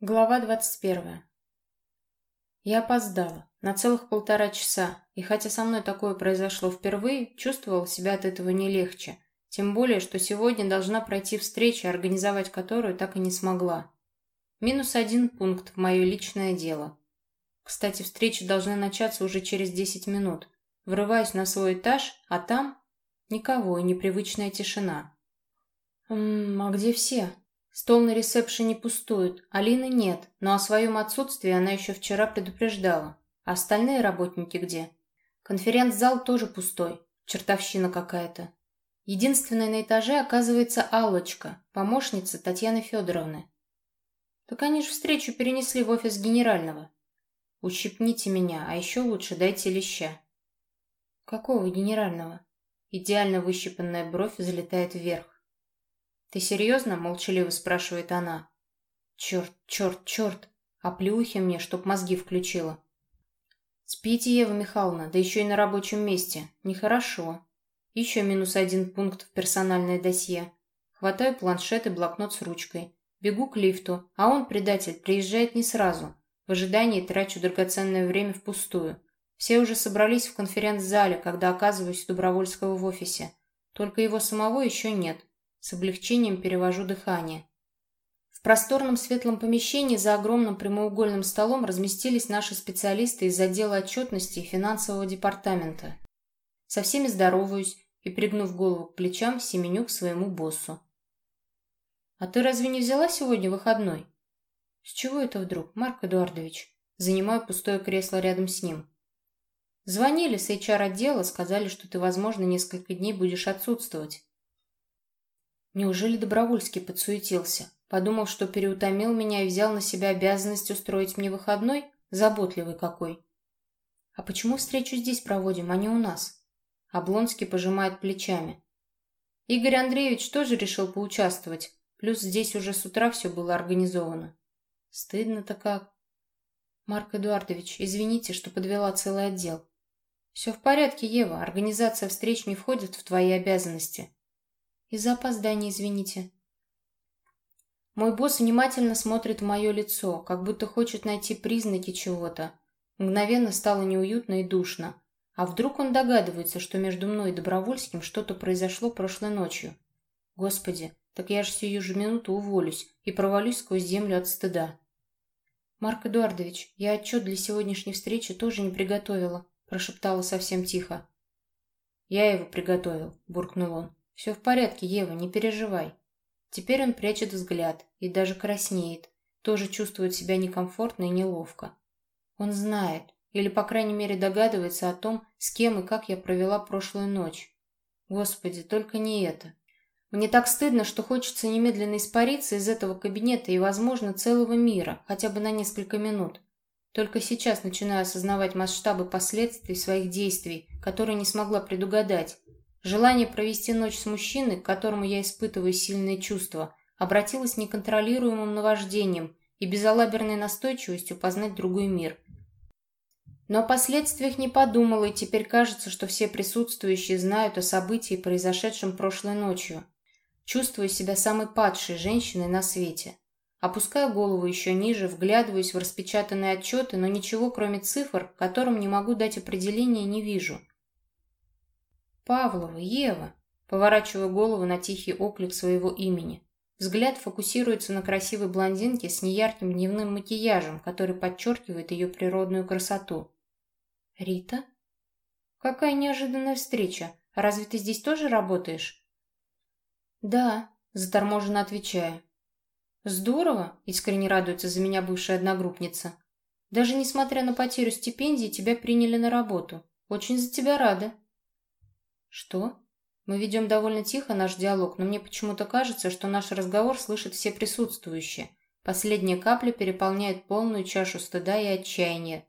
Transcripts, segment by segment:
Глава двадцать первая. Я опоздала на целых полтора часа, и хотя со мной такое произошло впервые, чувствовала себя от этого не легче. Тем более, что сегодня должна пройти встреча, организовать которую так и не смогла. Минус один пункт в мое личное дело. Кстати, встреча должна начаться уже через десять минут. Врываюсь на свой этаж, а там никого и непривычная тишина. «Ммм, а где все?» Стол на ресепшене пустует, Алины нет, но о своем отсутствии она еще вчера предупреждала. А остальные работники где? Конференц-зал тоже пустой, чертовщина какая-то. Единственной на этаже оказывается Аллочка, помощница Татьяны Федоровны. Так они же встречу перенесли в офис генерального. Ущипните меня, а еще лучше дайте леща. Какого генерального? Идеально выщипанная бровь залетает вверх. «Ты серьезно?» — молчаливо спрашивает она. «Черт, черт, черт! А плюхи мне, чтоб мозги включила!» «Спите, Ева Михайловна, да еще и на рабочем месте. Нехорошо. Еще минус один пункт в персональное досье. Хватаю планшет и блокнот с ручкой. Бегу к лифту, а он, предатель, приезжает не сразу. В ожидании трачу драгоценное время впустую. Все уже собрались в конференц-зале, когда оказываюсь у Добровольского в офисе. Только его самого еще нет. С облегчением перевожу дыхание. В просторном светлом помещении за огромным прямоугольным столом разместились наши специалисты из отдела отчетности и финансового департамента. Со всеми здороваюсь и, пригнув голову к плечам, семеню к своему боссу. «А ты разве не взяла сегодня выходной?» «С чего это вдруг, Марк Эдуардович?» Занимаю пустое кресло рядом с ним. Звонили с HR-отдела, сказали, что ты, возможно, несколько дней будешь отсутствовать. Неужели Добровольский подсуетился? Подумал, что переутомил меня и взял на себя обязанность устроить мне выходной? Заботливый какой. А почему встречу здесь проводим, а не у нас? Облонский пожимает плечами. Игорь Андреевич тоже решил поучаствовать, плюс здесь уже с утра все было организовано. Стыдно-то как. Марк Эдуардович, извините, что подвела целый отдел. Все в порядке, Ева, организация встреч не входит в твои обязанности. Из-за опоздания, извините. Мой босс внимательно смотрит в мое лицо, как будто хочет найти признаки чего-то. Мгновенно стало неуютно и душно. А вдруг он догадывается, что между мной и Добровольским что-то произошло прошлой ночью? Господи, так я же сию же минуту уволюсь и провалюсь сквозь землю от стыда. «Марк Эдуардович, я отчет для сегодняшней встречи тоже не приготовила», прошептала совсем тихо. «Я его приготовил», — буркнул он. «Все в порядке, Ева, не переживай». Теперь он прячет взгляд и даже краснеет, тоже чувствует себя некомфортно и неловко. Он знает, или, по крайней мере, догадывается о том, с кем и как я провела прошлую ночь. Господи, только не это. Мне так стыдно, что хочется немедленно испариться из этого кабинета и, возможно, целого мира, хотя бы на несколько минут. Только сейчас начинаю осознавать масштабы последствий своих действий, которые не смогла предугадать. Желание провести ночь с мужчиной, к которому я испытываю сильные чувства, обратилось неконтролируемым наваждением и безалаберной настойчивостью познать другой мир. Но о последствиях не подумала, и теперь кажется, что все присутствующие знают о событии, произошедшем прошлой ночью. Чувствую себя самой падшей женщиной на свете. Опускаю голову еще ниже, вглядываюсь в распечатанные отчеты, но ничего, кроме цифр, которым не могу дать определения, не вижу. «Павлова, Ева!» Поворачиваю голову на тихий оклик своего имени. Взгляд фокусируется на красивой блондинке с неярким дневным макияжем, который подчеркивает ее природную красоту. «Рита?» «Какая неожиданная встреча! Разве ты здесь тоже работаешь?» «Да», — заторможенно отвечаю. «Здорово!» — искренне радуется за меня бывшая одногруппница. «Даже несмотря на потерю стипендии, тебя приняли на работу. Очень за тебя рада». «Что?» Мы ведем довольно тихо наш диалог, но мне почему-то кажется, что наш разговор слышат все присутствующие. Последняя капля переполняет полную чашу стыда и отчаяния.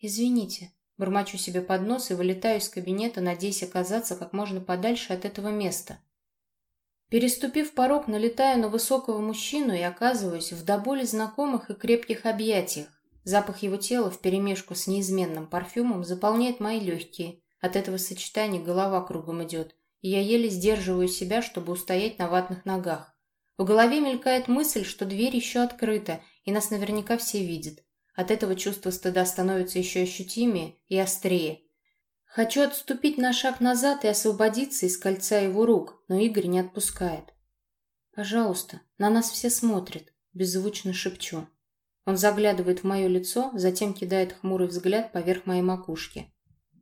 «Извините», — бормочу себе под нос и вылетаю из кабинета, надеясь оказаться как можно подальше от этого места. Переступив порог, налетаю на высокого мужчину и оказываюсь в до боли знакомых и крепких объятиях. Запах его тела вперемешку с неизменным парфюмом заполняет мои легкие, от этого сочетания голова кругом идет, и я еле сдерживаю себя, чтобы устоять на ватных ногах. В голове мелькает мысль, что дверь еще открыта, и нас наверняка все видят. От этого чувство стыда становится еще ощутимее и острее. Хочу отступить на шаг назад и освободиться из кольца его рук, но Игорь не отпускает. «Пожалуйста, на нас все смотрят», – беззвучно шепчу. Он заглядывает в мое лицо, затем кидает хмурый взгляд поверх моей макушки.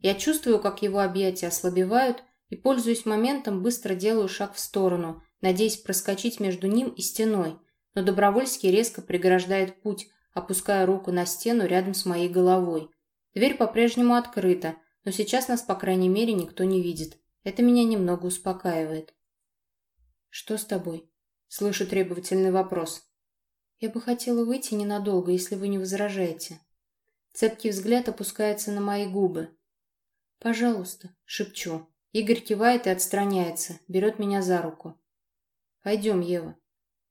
Я чувствую, как его объятия ослабевают, и, пользуясь моментом, быстро делаю шаг в сторону, надеясь проскочить между ним и стеной, но Добровольский резко преграждает путь, опуская руку на стену рядом с моей головой. Дверь по-прежнему открыта, но сейчас нас, по крайней мере, никто не видит. Это меня немного успокаивает. «Что с тобой?» Слышу требовательный вопрос. «Я бы хотела выйти ненадолго, если вы не возражаете». Цепкий взгляд опускается на мои губы. «Пожалуйста», — шепчу. Игорь кивает и отстраняется, берет меня за руку. «Пойдем, Ева».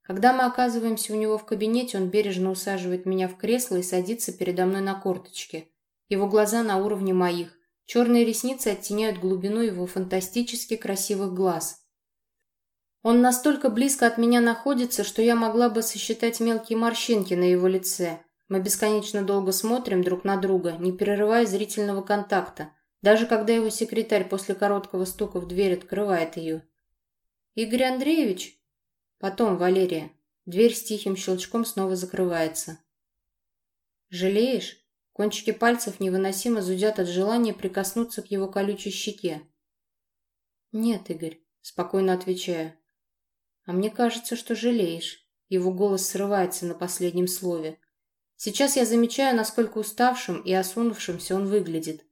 Когда мы оказываемся у него в кабинете, он бережно усаживает меня в кресло и садится передо мной на корточке. Его глаза на уровне моих. Черные ресницы оттеняют глубину его фантастически красивых глаз. Он настолько близко от меня находится, что я могла бы сосчитать мелкие морщинки на его лице. Мы бесконечно долго смотрим друг на друга, не прерывая зрительного контакта даже когда его секретарь после короткого стука в дверь открывает ее. «Игорь Андреевич?» «Потом, Валерия». Дверь с тихим щелчком снова закрывается. «Жалеешь?» Кончики пальцев невыносимо зудят от желания прикоснуться к его колючей щеке. «Нет, Игорь», — спокойно отвечаю. «А мне кажется, что жалеешь». Его голос срывается на последнем слове. Сейчас я замечаю, насколько уставшим и осунувшимся он выглядит.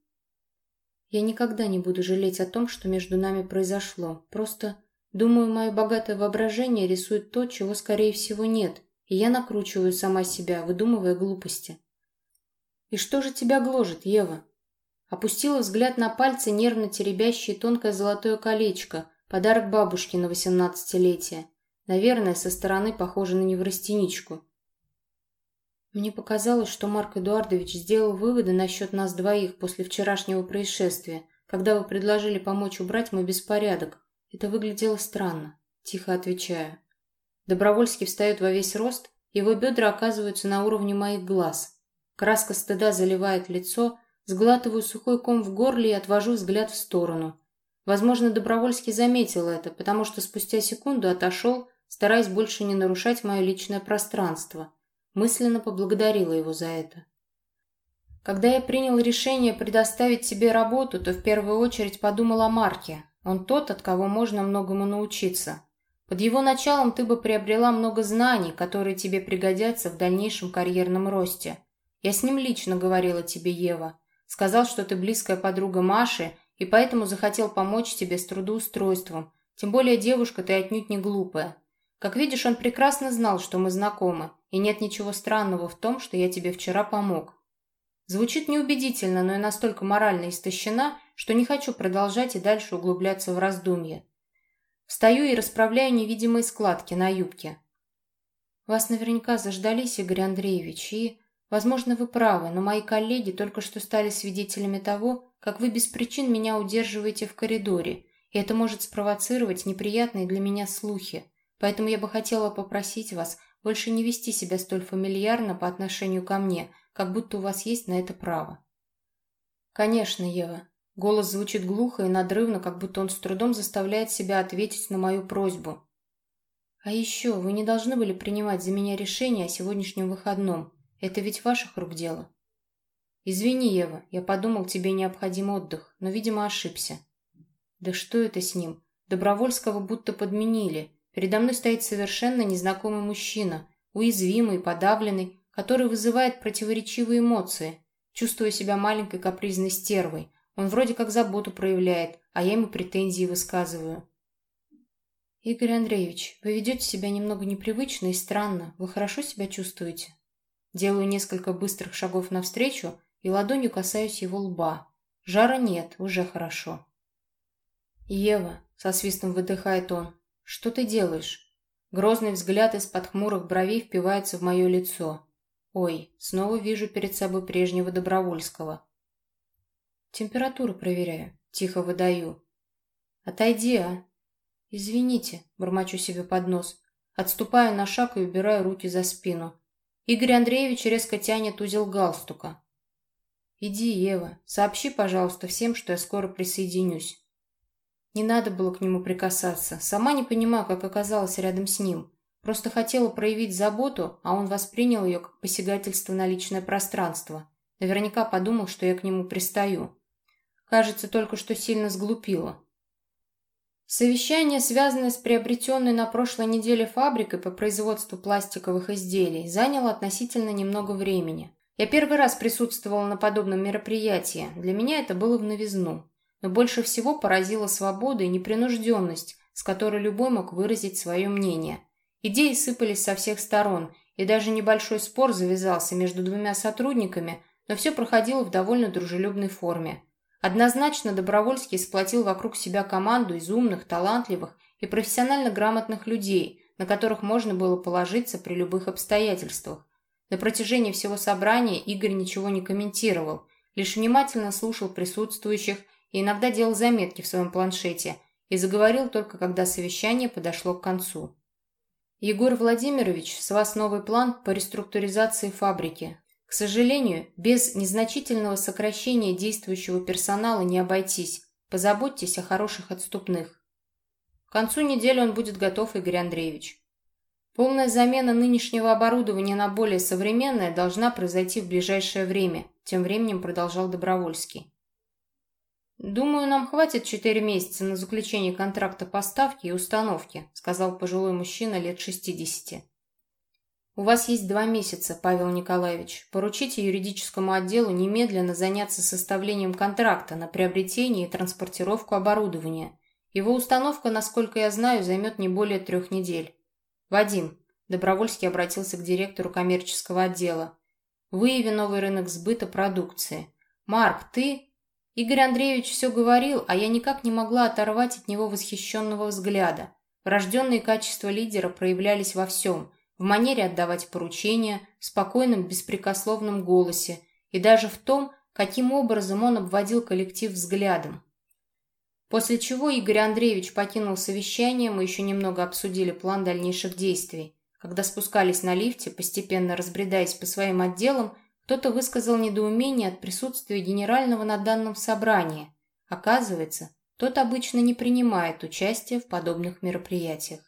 Я никогда не буду жалеть о том, что между нами произошло. Просто, думаю, мое богатое воображение рисует то, чего, скорее всего, нет, и я накручиваю сама себя, выдумывая глупости. «И что же тебя гложет, Ева?» Опустила взгляд на пальцы, нервно теребящие тонкое золотое колечко, подарок бабушке на восемнадцатилетие. Наверное, со стороны похоже на неврастеничку. Мне показалось, что Марк Эдуардович сделал выводы насчет нас двоих после вчерашнего происшествия, когда вы предложили помочь убрать мой беспорядок. Это выглядело странно. Тихо отвечаю. Добровольский встает во весь рост, его бедра оказываются на уровне моих глаз. Краска стыда заливает лицо, сглатываю сухой ком в горле и отвожу взгляд в сторону. Возможно, Добровольский заметил это, потому что спустя секунду отошел, стараясь больше не нарушать мое личное пространство. Мысленно поблагодарила его за это. Когда я принял решение предоставить тебе работу, то в первую очередь подумал о Марке. Он тот, от кого можно многому научиться. Под его началом ты бы приобрела много знаний, которые тебе пригодятся в дальнейшем карьерном росте. Я с ним лично говорила тебе, Ева. Сказал, что ты близкая подруга Маши, и поэтому захотел помочь тебе с трудоустройством. Тем более девушка ты отнюдь не глупая. Как видишь, он прекрасно знал, что мы знакомы, и нет ничего странного в том, что я тебе вчера помог. Звучит неубедительно, но я настолько морально истощена, что не хочу продолжать и дальше углубляться в раздумье. Встаю и расправляю невидимые складки на юбке. Вас наверняка заждались, Игорь Андреевич, и, возможно, вы правы, но мои коллеги только что стали свидетелями того, как вы без причин меня удерживаете в коридоре, и это может спровоцировать неприятные для меня слухи. Поэтому я бы хотела попросить вас больше не вести себя столь фамильярно по отношению ко мне, как будто у вас есть на это право. Конечно, Ева. Голос звучит глухо и надрывно, как будто он с трудом заставляет себя ответить на мою просьбу. А еще вы не должны были принимать за меня решение о сегодняшнем выходном. Это ведь ваших рук дело. Извини, Ева, я подумал, тебе необходим отдых, но, видимо, ошибся. Да что это с ним? Добровольского будто подменили. Передо мной стоит совершенно незнакомый мужчина, уязвимый, подавленный, который вызывает противоречивые эмоции. Чувствую себя маленькой капризной стервой. Он вроде как заботу проявляет, а я ему претензии высказываю. «Игорь Андреевич, вы ведете себя немного непривычно и странно. Вы хорошо себя чувствуете?» Делаю несколько быстрых шагов навстречу и ладонью касаюсь его лба. Жара нет, уже хорошо. «Ева», — со свистом выдыхает он, «Что ты делаешь?» Грозный взгляд из-под хмурых бровей впивается в мое лицо. Ой, снова вижу перед собой прежнего Добровольского. Температуру проверяю. Тихо выдаю. Отойди, а. Извините, бормочу себе под нос. Отступаю на шаг и убираю руки за спину. Игорь Андреевич резко тянет узел галстука. «Иди, Ева, сообщи, пожалуйста, всем, что я скоро присоединюсь». Не надо было к нему прикасаться. Сама не понимаю, как оказалась рядом с ним. Просто хотела проявить заботу, а он воспринял ее как посягательство на личное пространство. Наверняка подумал, что я к нему пристаю. Кажется, только что сильно сглупила. Совещание, связанное с приобретенной на прошлой неделе фабрикой по производству пластиковых изделий, заняло относительно немного времени. Я первый раз присутствовала на подобном мероприятии. Для меня это было в новизну. Но больше всего поразила свобода и непринужденность, с которой любой мог выразить свое мнение. Идеи сыпались со всех сторон, и даже небольшой спор завязался между двумя сотрудниками, но все проходило в довольно дружелюбной форме. Однозначно Добровольский сплотил вокруг себя команду из умных, талантливых и профессионально грамотных людей, на которых можно было положиться при любых обстоятельствах. На протяжении всего собрания Игорь ничего не комментировал, лишь внимательно слушал присутствующих и иногда делал заметки в своем планшете и заговорил только когда совещание подошло к концу. «Егор Владимирович, с вас новый план по реструктуризации фабрики. К сожалению, без незначительного сокращения действующего персонала не обойтись. Позаботьтесь о хороших отступных. К концу недели он будет готов, Игорь Андреевич. Полная замена нынешнего оборудования на более современное должна произойти в ближайшее время, тем временем продолжал Добровольский. «Думаю, нам хватит четыре месяца на заключение контракта поставки и установки», сказал пожилой мужчина лет шестидесяти. У вас есть два месяца, Павел Николаевич. Поручите юридическому отделу немедленно заняться составлением контракта на приобретение и транспортировку оборудования. Его установка, насколько я знаю, займет не более трех недель. Вадим, Добровольский обратился к директору коммерческого отдела. Выяви новый рынок сбыта продукции. Марк, ты... Игорь Андреевич все говорил, а я никак не могла оторвать от него восхищенного взгляда. Врожденные качества лидера проявлялись во всем – в манере отдавать поручения, в спокойном, беспрекословном голосе и даже в том, каким образом он обводил коллектив взглядом. После чего Игорь Андреевич покинул совещание, мы еще немного обсудили план дальнейших действий. Когда спускались на лифте, постепенно разбредаясь по своим отделам, кто-то высказал недоумение от присутствия генерального на данном собрании. Оказывается, тот обычно не принимает участие в подобных мероприятиях.